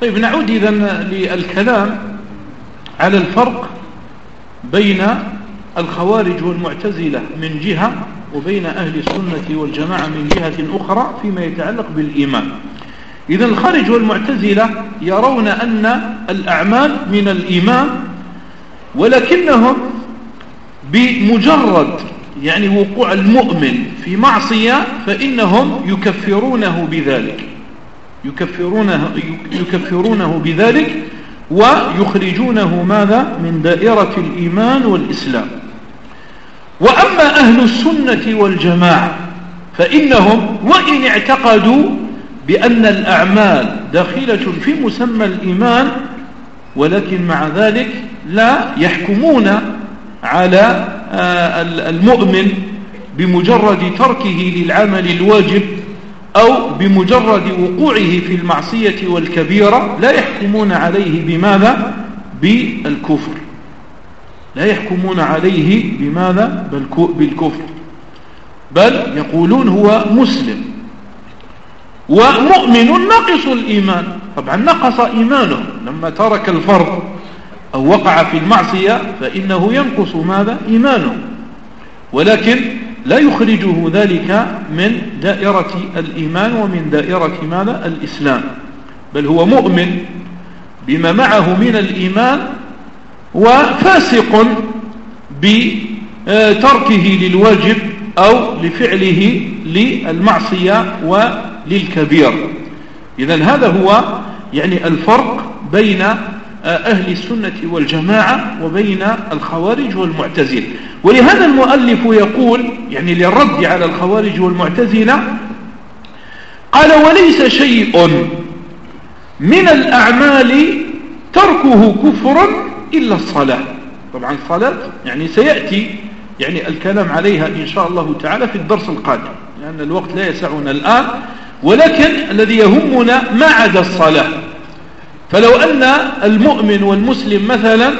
طيب نعود إذا للكلام على الفرق بين الخوارج والمعتزلة من جهة وبين أهل السنة والجماعة من جهة أخرى فيما يتعلق بالإيمان. إذا الخارج والمعتزلة يرون أن الأعمال من الإيمان ولكنهم بمجرد يعني وقوع المؤمن في معصية فإنهم يكفرونه بذلك. يكفرونه, يكفرونه بذلك ويخرجونه ماذا؟ من دائرة الإيمان والإسلام. وأما أهل السنة والجماعة فإنهم وإن اعتقدوا بأن الأعمال داخلة في مسمى الإيمان ولكن مع ذلك لا يحكمون على آه، المؤمن بمجرد تركه للعمل الواجب أو بمجرد وقوعه في المعصية والكبيرة لا يحكمون عليه بماذا؟ بالكفر. لا يحكمون عليه بماذا؟ بالكفر. بل يقولون هو مسلم ومؤمن ناقص الإيمان. طبعا نقص إيمانه. لما ترك الفرض أو وقع في المعصية فإنه ينقص ماذا؟ إيمانه. ولكن لا يخرجه ذلك من دائرة الإيمان ومن دائرة ماذا؟ الإسلام. بل هو مؤمن بما معه من الإيمان وفاسق بتركه للواجب أو لفعله للمعصية وللكبير. إذا هذا هو يعني الفرق بين أهل السنة والجماعة وبين الخوارج والمعتزلة. ولهذا المؤلف يقول يعني للرد على الخوارج والمعتزلة قال وليس شيء من الأعمال تركه كفر إلا الصلاة. طبعا الصلاة يعني سيأتي يعني الكلام عليها إن شاء الله تعالى في الدرس القادم لأن الوقت لا يسعنا الآن ولكن الذي يهمنا ما عدا الصلاة. فلو أن المؤمن والمسلم مثلا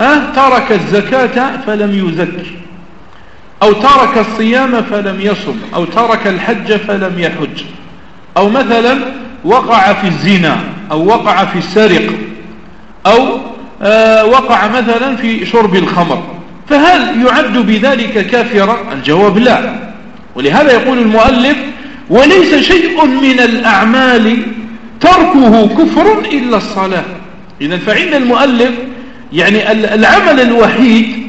أه ترك الزكاة فلم يزك أو ترك الصيام فلم يصم أو ترك الحج فلم يحج أو مثلا وقع في الزنا أو وقع في السرق أو آه وقع مثلا في شرب الخمر فهل يعد بذلك كافرا؟ الجواب لا. ولهذا يقول المؤلف وليس شيء من الأعمال تركه كفر إلا الصلاة. إذا فعند المؤلف يعني العمل الوحيد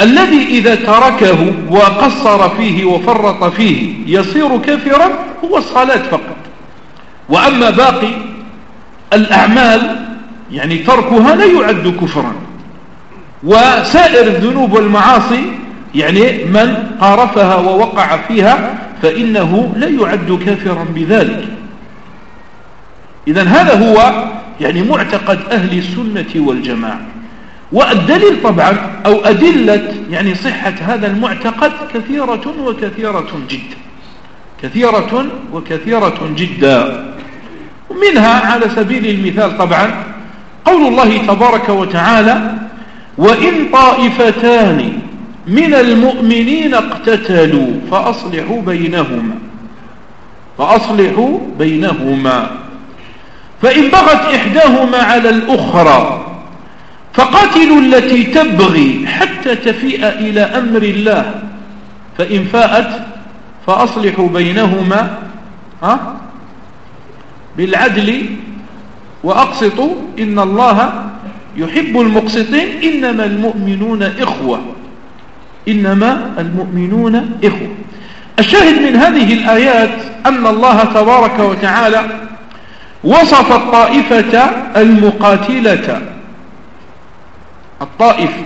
الذي إذا تركه وقصر فيه وفرط فيه يصير كافرا هو الصلاة فقط. وأما باقي الأعمال يعني تركها لا يعد كفرا. وسائر الذنوب والمعاصي يعني من قارفها ووقع فيها فإنه لا يعد كافرا بذلك. إذا هذا هو يعني معتقد أهل السنة والجماعة. والدليل طبعا أو أدلة يعني صحة هذا المعتقد كثيرة وكثيرة جدا. كثيرة وكثيرة جدا. منها على سبيل المثال طبعا قول الله تبارك وتعالى وإن طائفتان من المؤمنين اقتتلوا فأصلحوا بينهما. فأصلحوا بينهما. فإن بغت إحداهما على الأخرى فقاتلوا التي تبغي حتى تفيء إلى أمر الله. فإن فاءت فأصلحوا بينهما ها بالعدل وأقسطوا إن الله يحب المقسطين إنما المؤمنون إخوة إنما المؤمنون إخوة. الشاهد من هذه الآيات أن الله تبارك وتعالى وصف الطائفة المقاتلة. الطائفة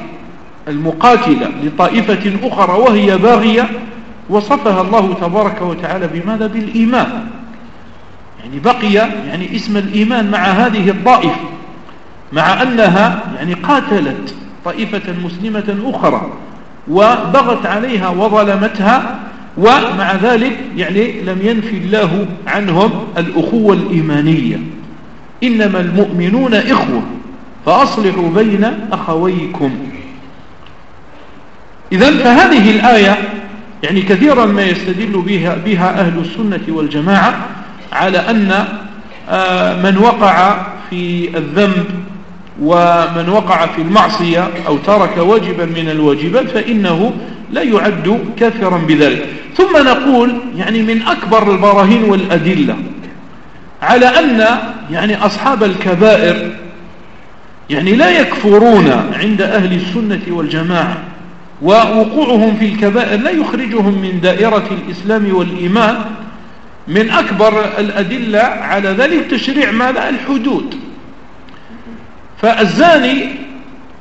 المقاتلة لطائفة أخرى وهي باغية وصفها الله تبارك وتعالى بماذا؟ بالإيمان. يعني بقي يعني اسم الإيمان مع هذه الطائفة مع أنها يعني قاتلت طائفة مسلمة أخرى وبغت عليها وظلمتها ومع ذلك يعني لم ينفي الله عنهم الأخوة الإيمانية. إنما المؤمنون إخوة فأصلحوا بين أخويكم. إذا فهذه الآية يعني كثيرا ما يستدل بها, بها أهل السنة والجماعة على أن آه، من وقع في الذنب ومن وقع في المعصية أو ترك واجبا من الواجبات فإنه لا يعد كافرا بذلك. ثم نقول يعني من أكبر البراهين والأدلة على أن يعني أصحاب الكبائر يعني لا يكفرون عند أهل السنة والجماعة ووقوعهم في الكبائر لا يخرجهم من دائرة الإسلام والإيمان. من أكبر الأدلة على ذلك تشريع ماذا؟ الحدود. فالزاني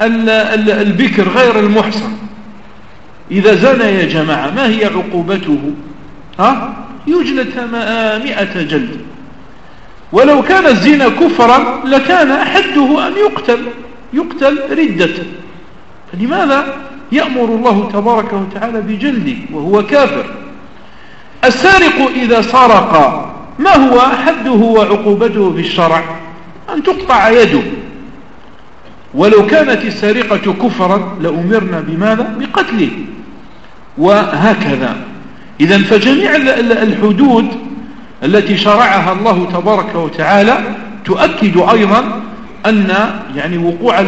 البكر غير المحصن إذا زنى يا جماعة ما هي عقوبته؟ ها؟ يجلد مئة جلد. ولو كان الزنا كفرا لكان حده أن يقتل يقتل ردة. فلماذا يأمر الله تبارك وتعالى بجلده وهو كافر؟ السارق إذا سرق ما هو حده وعقوبته في الشرع؟ أن تقطع يده. ولو كانت السرقة كفرا لأمرنا بماذا؟ بقتله. وهكذا. إذا فجميع الحدود التي شرعها الله تبارك وتعالى تؤكد أيضا أن يعني وقوع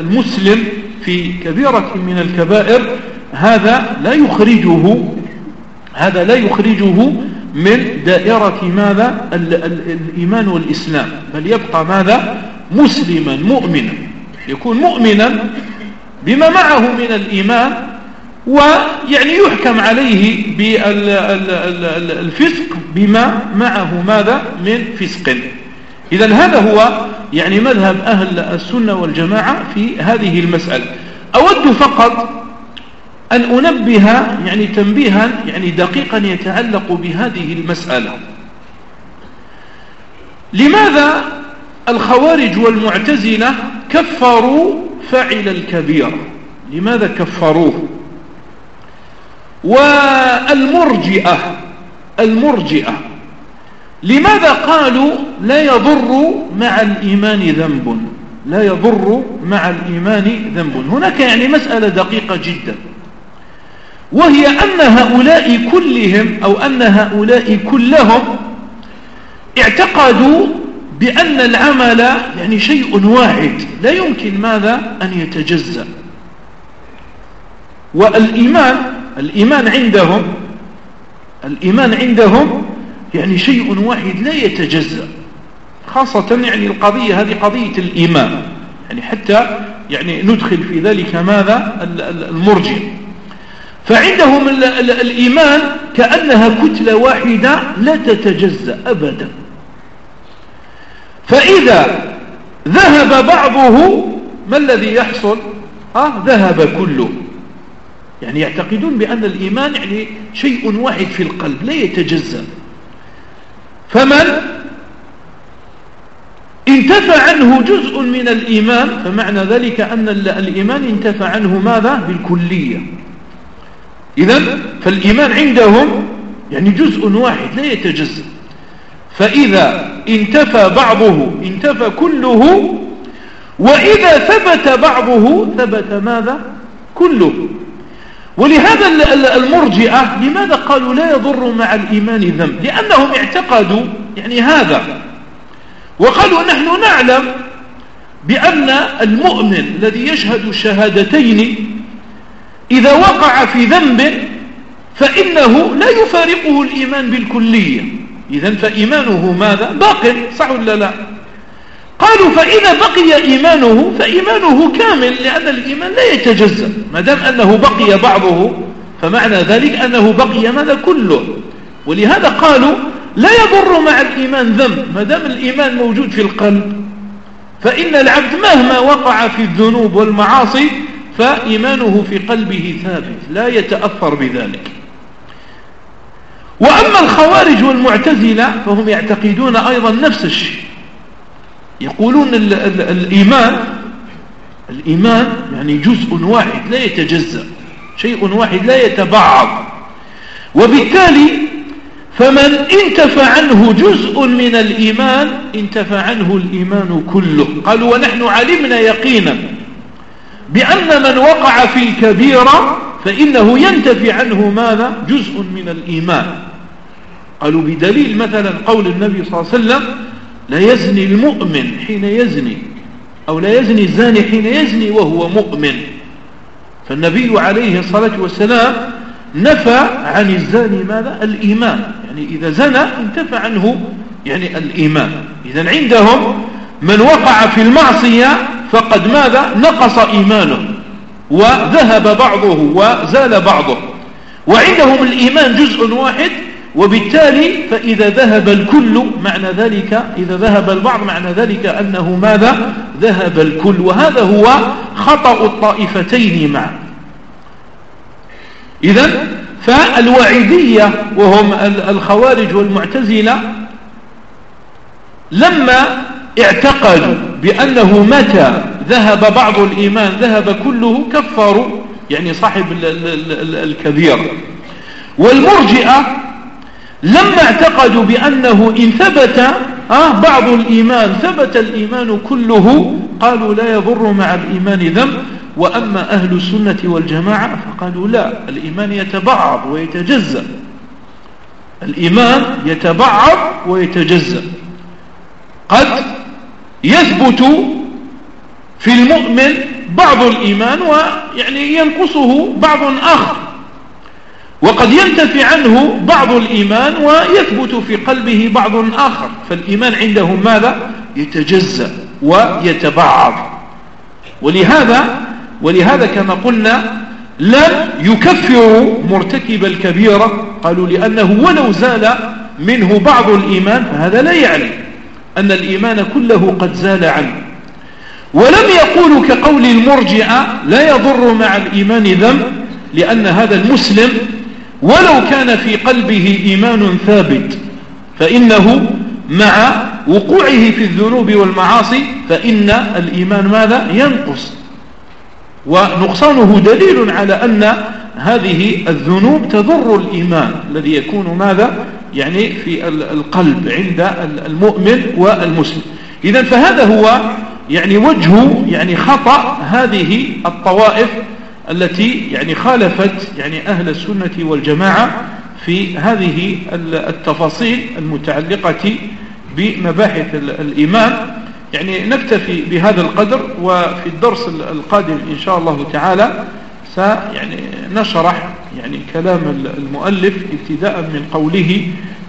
المسلم في كبيرة من الكبائر هذا لا يخرجه هذا لا يخرجه من دائرة ماذا؟ الإيمان والإسلام. بل يبقى ماذا؟ مسلما مؤمنا. يكون مؤمنا بما معه من الإيمان ويعني يحكم عليه بالفسق بما معه ماذا؟ من فسق. إذا هذا هو يعني مذهب أهل السنة والجماعة في هذه المسألة. أود فقط أن أنبه يعني تنبيها يعني دقيقا يتعلق بهذه المسألة. لماذا الخوارج والمعتزلة كفروا فعل الكبيرة لماذا كفروه؟ والمرجئة المرجئة. لماذا قالوا لا يضر مع الإيمان ذنب؟ لا يضر مع الإيمان ذنب. هناك يعني مسألة دقيقة جدا. وهي أن هؤلاء كلهم أو أن هؤلاء كلهم اعتقدوا بأن العمل يعني شيء واحد. لا يمكن ماذا؟ أن يتجزأ. والإيمان الإيمان عندهم الإيمان عندهم يعني شيء واحد لا يتجزأ خاصة يعني القضية هذه قضية الإيمان. يعني حتى يعني ندخل في ذلك ماذا؟ المرجع فعندهم الإيمان كأنها كتلة واحدة لا تتجزأ أبدا. فإذا ذهب بعضه ما الذي يحصل؟ آه ذهب كله. يعني يعتقدون بأن الإيمان يعني شيء واحد في القلب لا يتجزأ. فمن؟ انتفى عنه جزء من الإيمان فمعنى ذلك أن الإيمان انتفى عنه ماذا؟ بالكلية. إذا فالإيمان عندهم يعني جزء واحد لا يتجزأ. فإذا انتفى بعضه انتفى كله وإذا ثبت بعضه ثبت ماذا؟ كله. ولهذا المرجئة لماذا قالوا لا يضر مع الإيمان ذنب؟ لأنهم اعتقدوا يعني هذا. وقالوا نحن نعلم بأن المؤمن الذي يشهد الشهادتين إذا وقع في ذنب فإنه لا يفارقه الإيمان بالكلية. إذا فإيمانه ماذا؟ باق صح ولا لا؟ قالوا فإذا بقي إيمانه فإيمانه كامل لأن الإيمان لا يتجزأ. ما دام أنه بقي بعضه فمعنى ذلك أنه بقي ماذا كله. ولهذا قالوا لا يضر مع الإيمان ذنب. ما دام الإيمان موجود في القلب فإن العبد مهما وقع في الذنوب والمعاصي فإيمانه في قلبه ثابت لا يتأثر بذلك. وأما الخوارج والمعتزلة فهم يعتقدون أيضا نفس الشيء. يقولون ال ال الإيمان الإيمان يعني جزء واحد لا يتجزأ شيء واحد لا يتبعض. وبالتالي فمن انتفى عنه جزء من الإيمان انتفى عنه الإيمان كله. قالوا ونحن علمنا يقينا بأن من وقع في الكبيرة فإنه ينتفي عنه ماذا؟ جزء من الإيمان. قالوا بدليل مثلا قول النبي صلى الله عليه وسلم لا يزني المؤمن حين يزني أو لا يزني الزاني حين يزني وهو مؤمن. فالنبي عليه الصلاة والسلام نفى عن الزاني ماذا؟ الإيمان. يعني إذا زنى انتفى عنه يعني الإيمان. إذا عندهم من وقع في المعصية فقد ماذا؟ نقص إيمانه وذهب بعضه وزال بعضه. وعندهم الإيمان جزء واحد وبالتالي فإذا ذهب الكل معنى ذلك إذا ذهب البعض معنى ذلك أنه ماذا؟ ذهب الكل. وهذا هو خطأ الطائفتين معا. إذا فالوعيدية وهم الخوارج والمعتزلة لما اعتقدوا بأنه متى ذهب بعض الإيمان ذهب كله كفروا يعني صاحب الكبير. والمرجئة لما اعتقدوا بأنه إن ثبت آه بعض الإيمان ثبت الإيمان كله قالوا لا يضر مع الإيمان ذنب وأما أهل السنة والجماعة فقالوا لا الإيمان يتبعض ويتجزأ. الإيمان يتبعض ويتجزأ. قد يثبت في المؤمن بعض الإيمان ويعني ينقصه بعض آخر. وقد ينتفي عنه بعض الإيمان ويثبت في قلبه بعض آخر. فالإيمان عندهم ماذا؟ يتجزأ ويتبعض. ولهذا ولهذا كما قلنا لم يكفروا مرتكب الكبيرة. قالوا لأنه ولو زال منه بعض الإيمان فهذا لا يعني أن الإيمان كله قد زال عنه. ولم يقولوا كقول المرجئة لا يضر مع الإيمان ذنب لأن هذا المسلم ولو كان في قلبه إيمان ثابت فإنه مع وقوعه في الذنوب والمعاصي فإن الإيمان ماذا؟ ينقص. ونقصانه دليل على أن هذه الذنوب تضر الإيمان الذي يكون ماذا؟ يعني في القلب عند المؤمن والمسلم. إذا فهذا هو يعني وجه يعني خطأ هذه الطوائف التي يعني خالفت يعني أهل السنة والجماعة في هذه التفاصيل المتعلقة بمباحث الإيمان. يعني نكتفي بهذا القدر وفي الدرس القادم إن شاء الله تعالى سيعني نشرح يعني كلام المؤلف ابتداء من قوله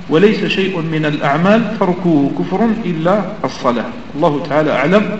وليس شيء من الأعمال تركه كفر إلا الصلاة. الله تعالى أعلم.